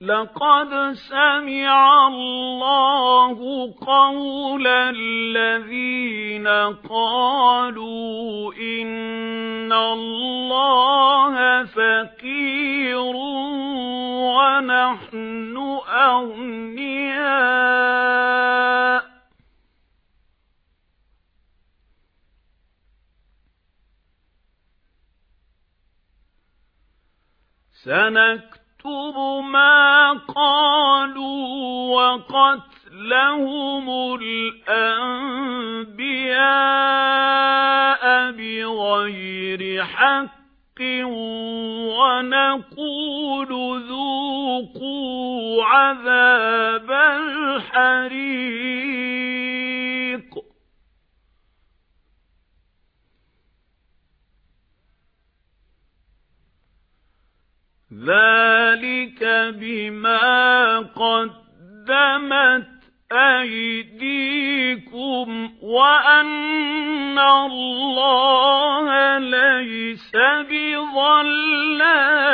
لَقَدْ سَمِعَ اللَّهُ قَوْلَ الَّذِينَ قَالُوا إِنَّ اللَّهَ فَقِيرٌ وَنَحْنُ أَغْنِيَاءُ. سَنَكْتُبُ نَكْتُبُ مَا قَالُوا وَقَتْلَهُمُ الْأَنبِيَاءَ بِغَيْرِ حَقٍّ وَنَقُولُ ذُوقُوا عَذَابَ الْحَرِيقِ. ذَلِكَ بِمَا قَدَّمَتْ أَيْدِيكُمْ وَأَنَّ اللَّهَ لَيْسَ بِظَلَّامٍ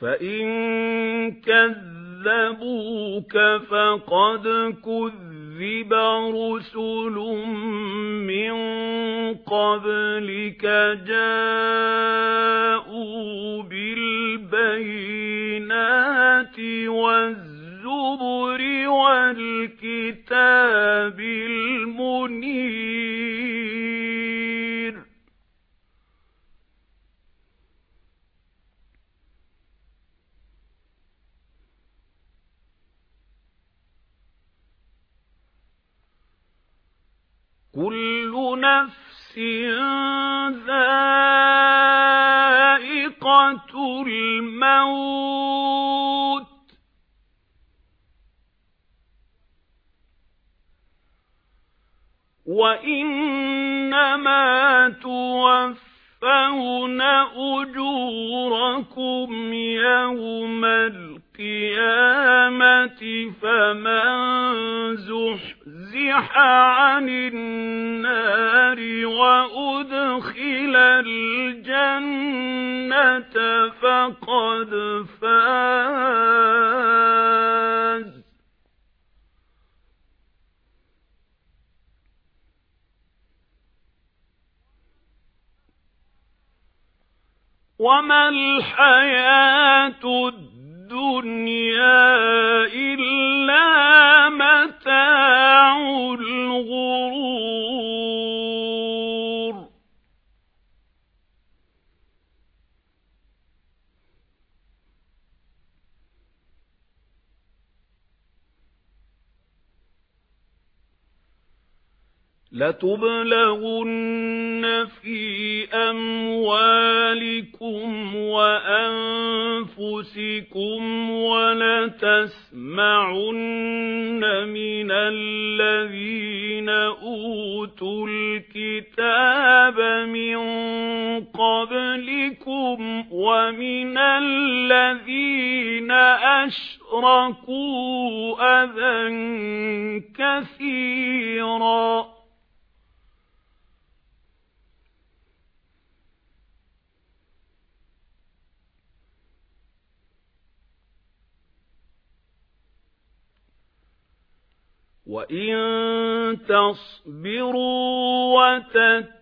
فَإِن كَذَّبُوكَ فَقَدْ كُذِّبَ رُسُلٌ مِّن قَبْلِكَ جَاءُوا بِالْبَيِّنَاتِ وَالزُّبُرِ وَالْكِتَابِ الْمُنِيرِ كُلُّ نَفْسٍ ذَائِقَةُ الْمَوْتِ. وَإِنَّمَا تُوَفَّوْنَ أُجُورَكُمْ يَوْمَ الْقِيَامَةِ فَمَن زُحْزِحَ عَنِ النَّارِ وَأُدْخِلَ الْجَنَّةَ فَقَدْ فَازَ. وَمَا الْحَيَاةُ الدُّنْيَا إِلَّا الْغُرُورِ. لَتُبْلَغُنَّ فِي أَمْوَالِكُمْ وَأَنفُسِكُمْ مِنْ قَبْلِكُمْ وَمِنَ الَّذِينَ أَشْرَكُوا أَذًى كَثِيرًا. وَإِن تَصْبِرُوا وَتَتَّقُوا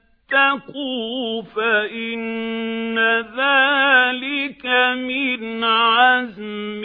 فَإِنَّ ذَلِكَ مِنْ عَزْمِ